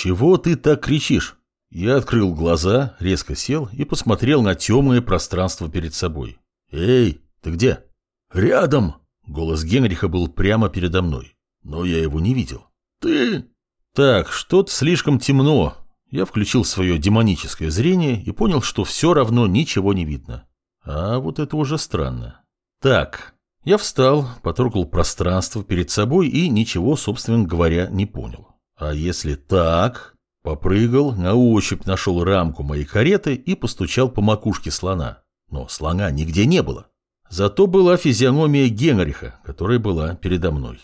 «Чего ты так кричишь?» Я открыл глаза, резко сел и посмотрел на темное пространство перед собой. «Эй, ты где?» «Рядом!» Голос Генриха был прямо передо мной, но я его не видел. «Ты...» «Так, что-то слишком темно». Я включил свое демоническое зрение и понял, что все равно ничего не видно. А вот это уже странно. Так, я встал, потрогал пространство перед собой и ничего, собственно говоря, не понял. А если так... Попрыгал, на ощупь нашел рамку моей кареты и постучал по макушке слона. Но слона нигде не было. Зато была физиономия Генриха, которая была передо мной.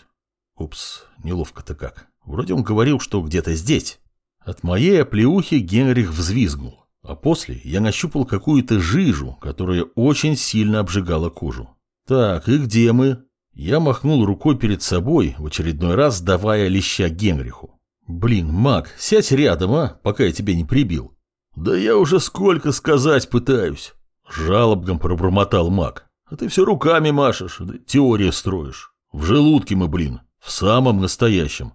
Упс, неловко-то как. Вроде он говорил, что где-то здесь. От моей оплеухи Генрих взвизгнул, а после я нащупал какую-то жижу, которая очень сильно обжигала кожу. Так, и где мы? Я махнул рукой перед собой, в очередной раз давая леща Генриху. Блин, маг, сядь рядом, а, пока я тебя не прибил. Да я уже сколько сказать пытаюсь. Жалобно пробормотал маг. А ты все руками машешь, да теория строишь. В желудке мы, блин, в самом настоящем.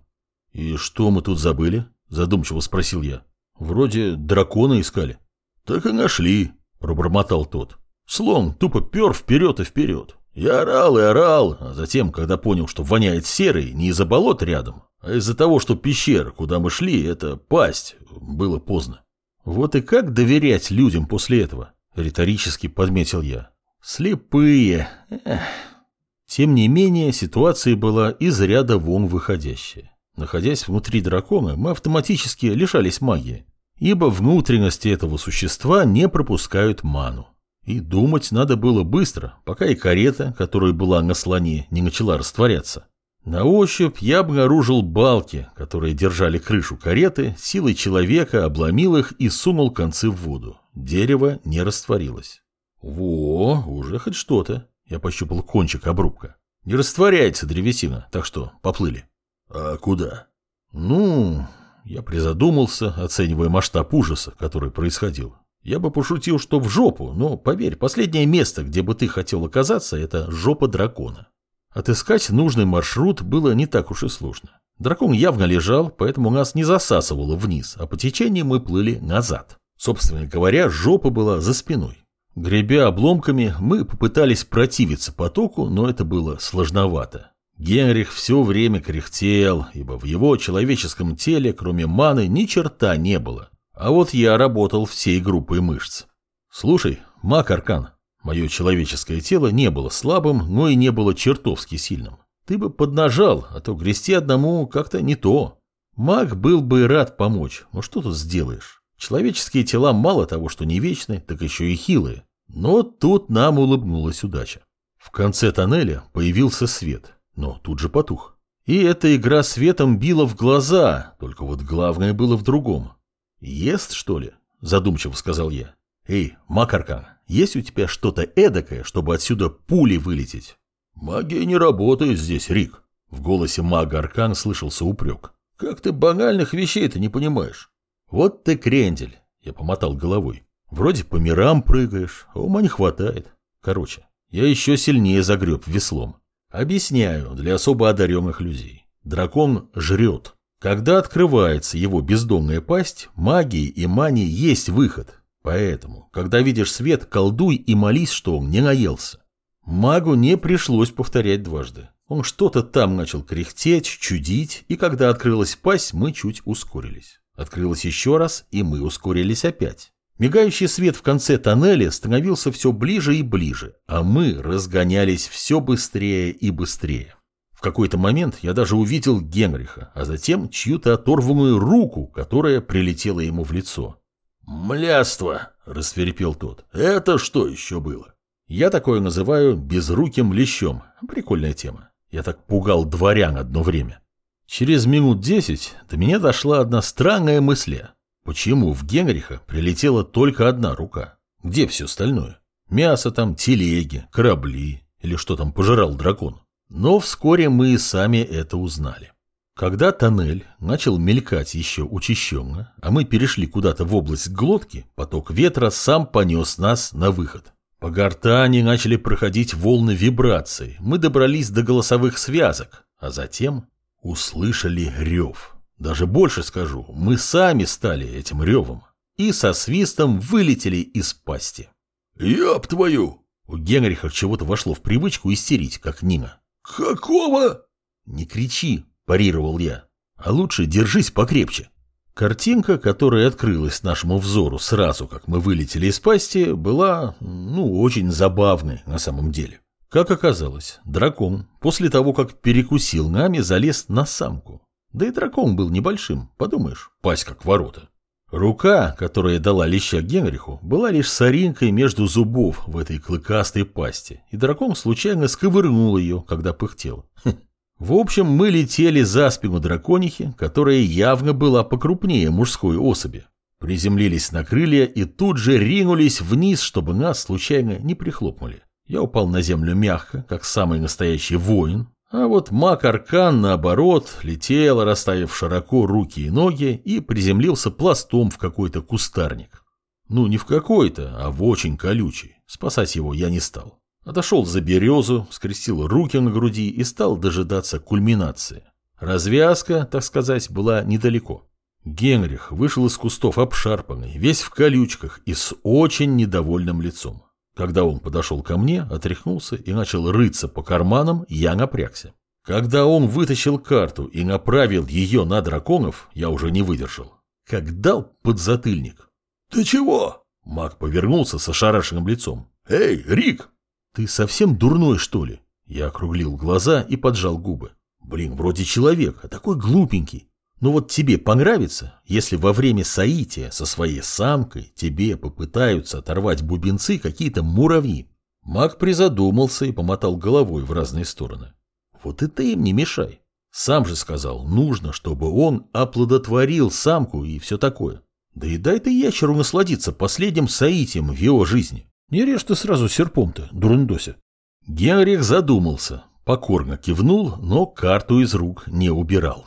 И что мы тут забыли? Задумчиво спросил я. Вроде дракона искали. Так и нашли, пробормотал тот. Слон тупо пер вперед и вперед. Я орал и орал, а затем, когда понял, что воняет серый, не из-за болот рядом, а из-за того, что пещера, куда мы шли, это пасть, было поздно. Вот и как доверять людям после этого? Риторически подметил я. Слепые. Эх. Тем не менее, ситуация была из ряда вон выходящая. Находясь внутри дракона, мы автоматически лишались магии, ибо внутренности этого существа не пропускают ману. И думать надо было быстро, пока и карета, которая была на слоне, не начала растворяться. На ощупь я обнаружил балки, которые держали крышу кареты, силой человека обломил их и сунул концы в воду. Дерево не растворилось. Во, уже хоть что-то. Я пощупал кончик обрубка. Не растворяется древесина, так что поплыли. А куда? Ну, я призадумался, оценивая масштаб ужаса, который происходил. Я бы пошутил, что в жопу, но, поверь, последнее место, где бы ты хотел оказаться, это жопа дракона. Отыскать нужный маршрут было не так уж и сложно. Дракон явно лежал, поэтому нас не засасывало вниз, а по течению мы плыли назад. Собственно говоря, жопа была за спиной. Гребя обломками, мы попытались противиться потоку, но это было сложновато. Генрих все время кряхтел, ибо в его человеческом теле, кроме маны, ни черта не было. А вот я работал всей группой мышц. Слушай, маг Аркан, мое человеческое тело не было слабым, но и не было чертовски сильным. Ты бы поднажал, а то грести одному как-то не то. Маг был бы рад помочь, но что тут сделаешь? Человеческие тела мало того, что не вечны, так еще и хилые. Но тут нам улыбнулась удача. В конце тоннеля появился свет, но тут же потух. И эта игра светом била в глаза, только вот главное было в другом. «Ест, что ли?» – задумчиво сказал я. «Эй, Макаркан, есть у тебя что-то эдакое, чтобы отсюда пули вылететь?» «Магия не работает здесь, Рик», – в голосе мага Аркан слышался упрек. «Как ты банальных вещей-то не понимаешь?» «Вот ты крендель», – я помотал головой. Вроде по мирам прыгаешь, а ума не хватает. Короче, я еще сильнее загреб веслом. Объясняю для особо одаренных людей. Дракон жрет. Когда открывается его бездомная пасть, магии и мании есть выход. Поэтому, когда видишь свет, колдуй и молись, что он не наелся. Магу не пришлось повторять дважды. Он что-то там начал кряхтеть, чудить, и когда открылась пасть, мы чуть ускорились. Открылась еще раз, и мы ускорились опять. Мигающий свет в конце тоннеля становился все ближе и ближе, а мы разгонялись все быстрее и быстрее. В какой-то момент я даже увидел Генриха, а затем чью-то оторванную руку, которая прилетела ему в лицо. «Мляство!» – расцверепел тот. «Это что еще было?» Я такое называю безруким лещом. Прикольная тема. Я так пугал дворян одно время. Через минут десять до меня дошла одна странная мысль. Почему в Генриха прилетела только одна рука? Где все остальное? Мясо там, телеги, корабли или что там пожирал дракон? Но вскоре мы и сами это узнали. Когда тоннель начал мелькать еще учащенно, а мы перешли куда-то в область глотки, поток ветра сам понес нас на выход. По гортани начали проходить волны вибраций, мы добрались до голосовых связок, а затем услышали рев. Даже больше скажу, мы сами стали этим ревом. И со свистом вылетели из пасти. «Ёб твою!» У Генриха чего-то вошло в привычку истерить, как Нина. «Какого?» «Не кричи», – парировал я. «А лучше держись покрепче». Картинка, которая открылась нашему взору сразу, как мы вылетели из пасти, была, ну, очень забавной на самом деле. Как оказалось, дракон, после того, как перекусил нами, залез на самку. Да и дракон был небольшим, подумаешь, пасть как ворота. Рука, которая дала леща Генриху, была лишь соринкой между зубов в этой клыкастой пасти, и дракон случайно сковырнул ее, когда пыхтел. Хм. В общем, мы летели за спину драконихи, которая явно была покрупнее мужской особи. Приземлились на крылья и тут же ринулись вниз, чтобы нас случайно не прихлопнули. Я упал на землю мягко, как самый настоящий воин, а вот маг Аркан, наоборот, летел, расставив широко руки и ноги, и приземлился пластом в какой-то кустарник. Ну, не в какой-то, а в очень колючий. Спасать его я не стал. Отошел за березу, скрестил руки на груди и стал дожидаться кульминации. Развязка, так сказать, была недалеко. Генрих вышел из кустов обшарпанный, весь в колючках и с очень недовольным лицом. Когда он подошел ко мне, отряхнулся и начал рыться по карманам, я напрягся. Когда он вытащил карту и направил ее на драконов, я уже не выдержал. Как дал подзатыльник. «Ты чего?» Маг повернулся с ошарашенным лицом. «Эй, Рик!» «Ты совсем дурной, что ли?» Я округлил глаза и поджал губы. «Блин, вроде человек, а такой глупенький. Ну вот тебе понравится, если во время соития со своей самкой тебе попытаются оторвать бубенцы какие-то муравьи. Маг призадумался и помотал головой в разные стороны. Вот и ты им не мешай. Сам же сказал, нужно, чтобы он оплодотворил самку и все такое. Да и дай ты ящеру насладиться последним соитием в его жизни. Не режь ты сразу серпом-то, дурундося. Генрих задумался, покорно кивнул, но карту из рук не убирал.